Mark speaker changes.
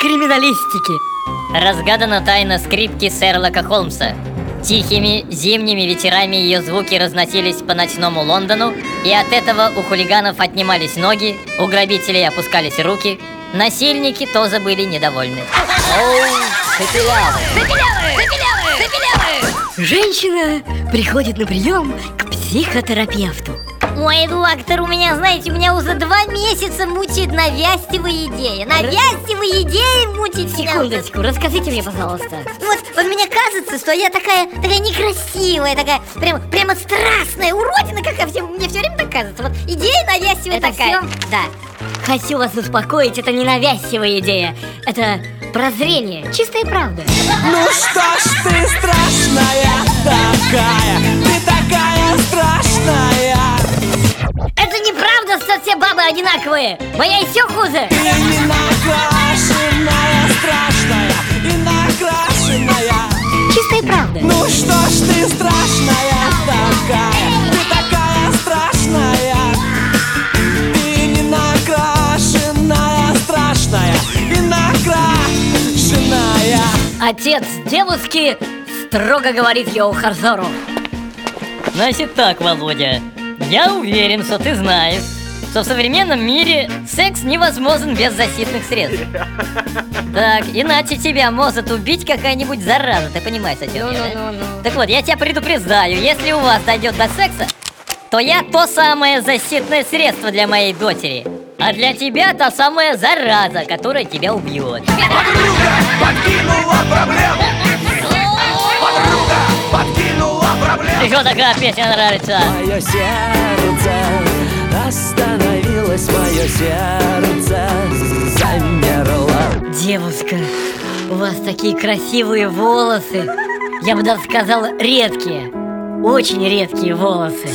Speaker 1: криминалистики.
Speaker 2: Разгадана тайна скрипки Серлока Холмса. Тихими зимними ветерами ее звуки разносились по ночному Лондону, и от этого у хулиганов отнимались ноги, у грабителей опускались руки, насильники тоже были недовольны.
Speaker 1: Женщина приходит на прием к психотерапевту.
Speaker 3: Ой, доктор, у меня, знаете, у меня уже два месяца мучает навязчивая идея. Навязчивая идея мучает меня.
Speaker 1: Секундочку, расскажите мне, пожалуйста.
Speaker 3: Вот, вот мне кажется, что я такая, такая некрасивая, такая, прям, прямо страстная уродина, какая всем, мне все время так кажется. Вот идея навязчивая
Speaker 1: Это
Speaker 3: такая.
Speaker 1: всё?
Speaker 3: Да.
Speaker 1: Хочу вас успокоить, это не навязчивая идея. Это прозрение, чистая правда.
Speaker 4: Ну что
Speaker 1: одинаковые. Моя еще хуже.
Speaker 4: Ты не накрашенная страшная И накрашенная
Speaker 1: Чистая правда.
Speaker 4: Ну что ж ты страшная такая Ты такая страшная Ты не накрашенная страшная И накрашенная
Speaker 1: Отец девушки строго говорит Йоу Харзору.
Speaker 2: Значит так, Володя, я уверен, что ты знаешь, что в современном мире секс невозможен без защитных средств. Так, иначе тебя может убить какая-нибудь зараза, ты понимаешь, о чем я, да? Так вот, я тебя предупреждаю, если у вас дойдет до секса, то я то самое защитное средство для моей дочери. А для тебя та самая зараза, которая тебя убьет.
Speaker 4: Подкинула проблему Подруга подкинула проблему
Speaker 2: что такая песня нравится?
Speaker 4: Мое сердце остановилось, мое сердце замерло.
Speaker 1: Девушка, у вас такие красивые волосы. Я бы даже сказал редкие. Очень редкие волосы.